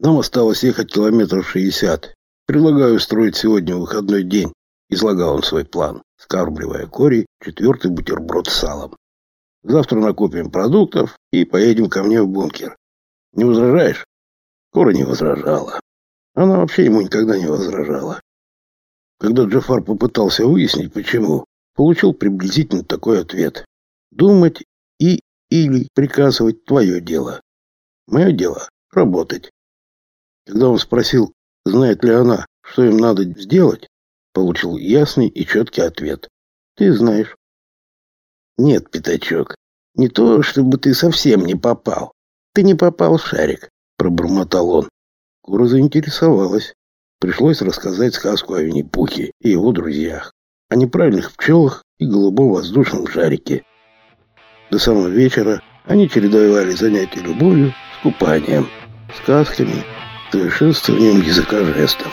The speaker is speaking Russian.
Нам осталось ехать километров шестьдесят. Предлагаю устроить сегодня выходной день. Излагал он свой план, скармливая Кори четвертый бутерброд с салом. Завтра накопим продуктов и поедем ко мне в бункер. Не возражаешь? Кора не возражала. Она вообще ему никогда не возражала. Когда Джафар попытался выяснить, почему, получил приблизительно такой ответ. Думать и или приказывать твое дело. Мое дело — работать. Когда он спросил, знает ли она, что им надо сделать, получил ясный и четкий ответ. Ты знаешь. Нет, пятачок, не то, чтобы ты совсем не попал. Ты не попал в шарик, пробормотал он. Кура заинтересовалась. Пришлось рассказать сказку о Винни-Пухе и его друзьях, о неправильных пчелах и голубом воздушном шарике. До самого вечера они чередовали занятия любовью с купанием, сказками, совершенствованием языка жестов.